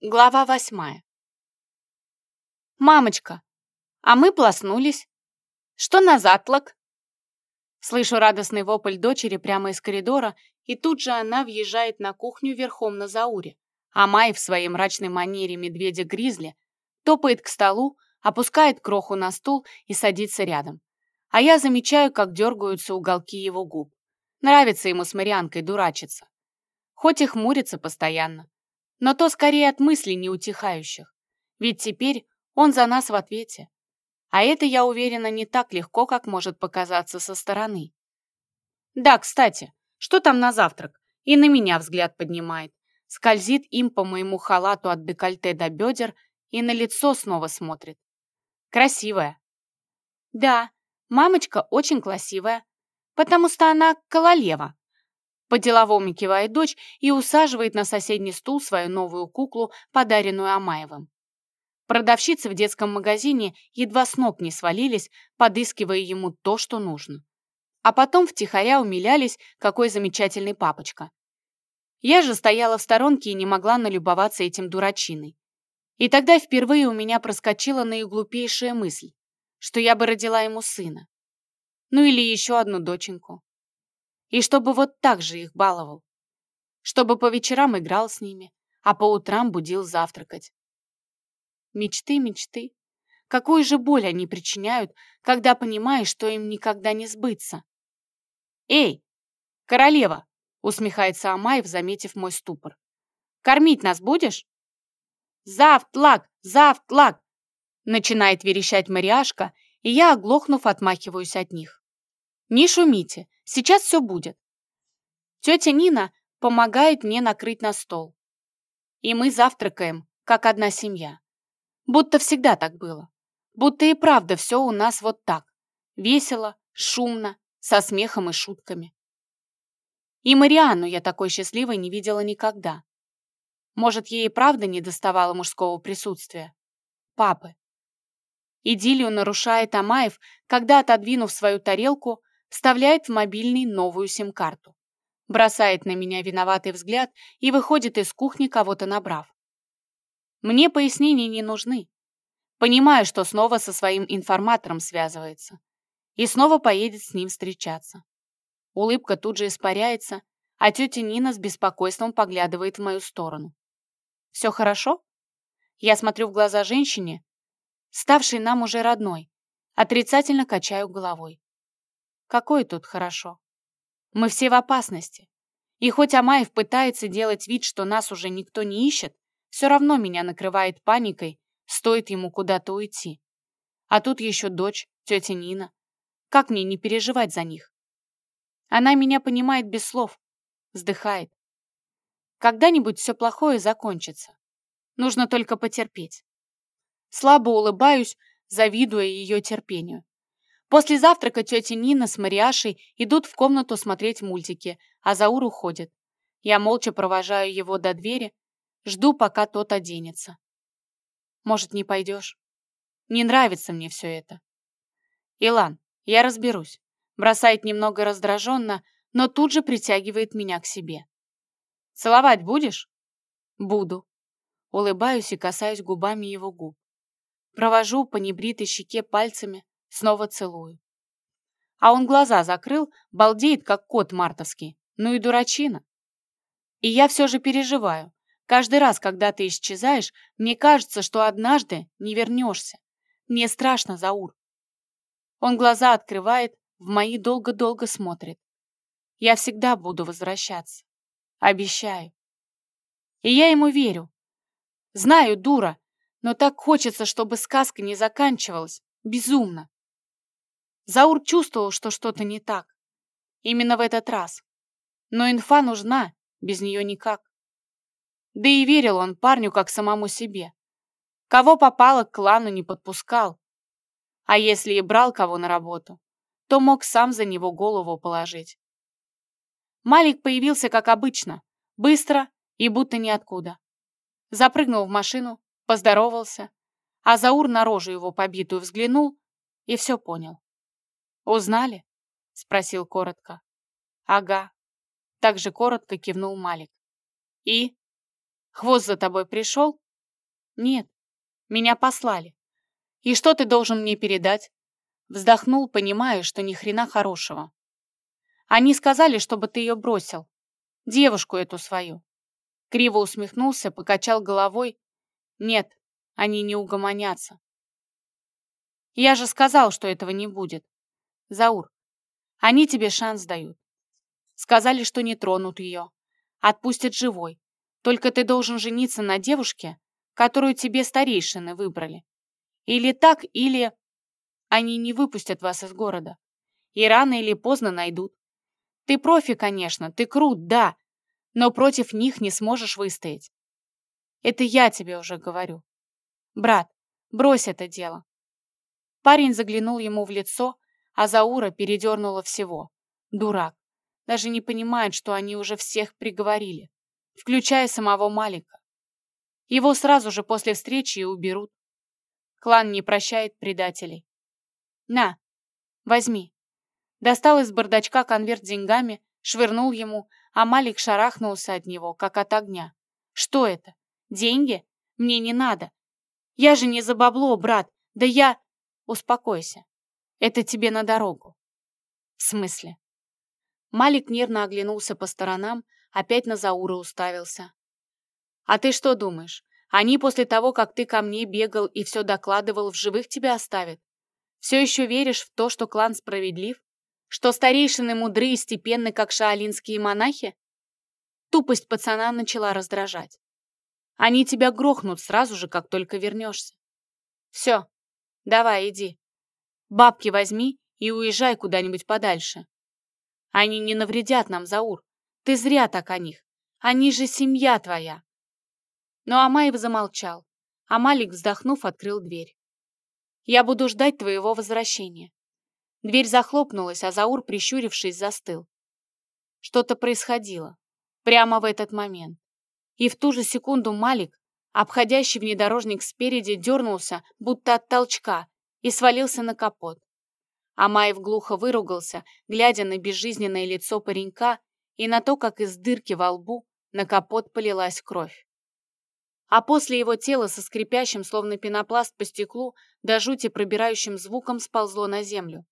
Глава восьмая. «Мамочка, а мы проснулись. Что на затлок?» Слышу радостный вопль дочери прямо из коридора, и тут же она въезжает на кухню верхом на Зауре, а Май в своей мрачной манере медведя-гризли топает к столу, опускает кроху на стул и садится рядом. А я замечаю, как дергаются уголки его губ. Нравится ему с Марианкой дурачиться. Хоть и хмурится постоянно но то скорее от мыслей неутихающих. Ведь теперь он за нас в ответе. А это, я уверена, не так легко, как может показаться со стороны. Да, кстати, что там на завтрак? И на меня взгляд поднимает. Скользит им по моему халату от декольте до бедер и на лицо снова смотрит. Красивая. Да, мамочка очень красивая, потому что она кололева. По-деловому кивает дочь и усаживает на соседний стул свою новую куклу, подаренную Амаевым. Продавщицы в детском магазине едва с ног не свалились, подыскивая ему то, что нужно. А потом втихаря умилялись, какой замечательный папочка. Я же стояла в сторонке и не могла налюбоваться этим дурачиной. И тогда впервые у меня проскочила наиглупейшая мысль, что я бы родила ему сына. Ну или еще одну доченьку. И чтобы вот так же их баловал. Чтобы по вечерам играл с ними, а по утрам будил завтракать. Мечты, мечты. Какую же боль они причиняют, когда понимаешь, что им никогда не сбыться. «Эй, королева!» — усмехается Амаев, заметив мой ступор. «Кормить нас будешь?» «Завтлак! Завтлак!» — начинает верещать Мариашка, и я, оглохнув, отмахиваюсь от них. «Не шумите, Сейчас все будет. Тетя Нина помогает мне накрыть на стол. И мы завтракаем, как одна семья. Будто всегда так было. Будто и правда все у нас вот так. Весело, шумно, со смехом и шутками. И Марианну я такой счастливой не видела никогда. Может, ей и правда не доставало мужского присутствия? Папы. Идиллию нарушает Амаев, когда, отодвинув свою тарелку, вставляет в мобильный новую сим-карту. Бросает на меня виноватый взгляд и выходит из кухни, кого-то набрав. Мне пояснения не нужны. Понимаю, что снова со своим информатором связывается. И снова поедет с ним встречаться. Улыбка тут же испаряется, а тетя Нина с беспокойством поглядывает в мою сторону. «Все хорошо?» Я смотрю в глаза женщине, ставшей нам уже родной, отрицательно качаю головой. Какое тут хорошо? Мы все в опасности. И хоть Амаев пытается делать вид, что нас уже никто не ищет, все равно меня накрывает паникой, стоит ему куда-то уйти. А тут еще дочь, тетя Нина. Как мне не переживать за них? Она меня понимает без слов, вздыхает. Когда-нибудь все плохое закончится. Нужно только потерпеть. Слабо улыбаюсь, завидуя ее терпению. После завтрака тетя Нина с Мариашей идут в комнату смотреть мультики, а Заур уходит. Я молча провожаю его до двери, жду, пока тот оденется. Может, не пойдешь? Не нравится мне все это. Илан, я разберусь. Бросает немного раздраженно, но тут же притягивает меня к себе. Целовать будешь? Буду. Улыбаюсь и касаюсь губами его губ. Провожу по небритой щеке пальцами, Снова целую. А он глаза закрыл, балдеет, как кот мартовский. Ну и дурачина. И я все же переживаю. Каждый раз, когда ты исчезаешь, мне кажется, что однажды не вернешься. Мне страшно, Заур. Он глаза открывает, в мои долго-долго смотрит. Я всегда буду возвращаться. Обещаю. И я ему верю. Знаю, дура, но так хочется, чтобы сказка не заканчивалась. Безумно. Заур чувствовал, что что-то не так. Именно в этот раз. Но инфа нужна, без нее никак. Да и верил он парню как самому себе. Кого попало, к клану не подпускал. А если и брал кого на работу, то мог сам за него голову положить. Малик появился, как обычно, быстро и будто ниоткуда. Запрыгнул в машину, поздоровался, а Заур на рожу его побитую взглянул и все понял. «Узнали?» — спросил коротко. «Ага». Так же коротко кивнул Малик. «И? Хвост за тобой пришел?» Нет, меня послали. И что ты должен мне передать? Вздохнул, понимая, что ни хрена хорошего. Они сказали, чтобы ты ее бросил. Девушку эту свою. Криво усмехнулся, покачал головой. Нет, они не угомонятся. Я же сказал, что этого не будет. Заур, они тебе шанс дают. Сказали, что не тронут ее. Отпустят живой. Только ты должен жениться на девушке, которую тебе старейшины выбрали. Или так, или... Они не выпустят вас из города. И рано или поздно найдут. Ты профи, конечно, ты крут, да, но против них не сможешь выстоять. Это я тебе уже говорю. Брат, брось это дело. Парень заглянул ему в лицо, а Заура передернула всего. Дурак. Даже не понимает, что они уже всех приговорили, включая самого Малика. Его сразу же после встречи и уберут. Клан не прощает предателей. На, возьми. Достал из бардачка конверт с деньгами, швырнул ему, а Малик шарахнулся от него, как от огня. Что это? Деньги? Мне не надо. Я же не за бабло, брат. Да я... Успокойся. Это тебе на дорогу. В смысле? Малик нервно оглянулся по сторонам, опять на Заура уставился. А ты что думаешь? Они после того, как ты ко мне бегал и все докладывал, в живых тебя оставят? Все еще веришь в то, что клан справедлив? Что старейшины мудры и степенны, как шаолинские монахи? Тупость пацана начала раздражать. Они тебя грохнут сразу же, как только вернешься. Все, давай, иди. Бабки возьми и уезжай куда-нибудь подальше. Они не навредят нам, Заур. Ты зря так о них. Они же семья твоя. Но Амаев замолчал, а Малик, вздохнув, открыл дверь. Я буду ждать твоего возвращения. Дверь захлопнулась, а Заур, прищурившись, застыл. Что-то происходило. Прямо в этот момент. И в ту же секунду Малик, обходящий внедорожник спереди, дернулся, будто от толчка, и свалился на капот. Амаев глухо выругался, глядя на безжизненное лицо паренька и на то, как из дырки во лбу на капот полилась кровь. А после его тела со скрипящим, словно пенопласт по стеклу, до жути пробирающим звуком сползло на землю.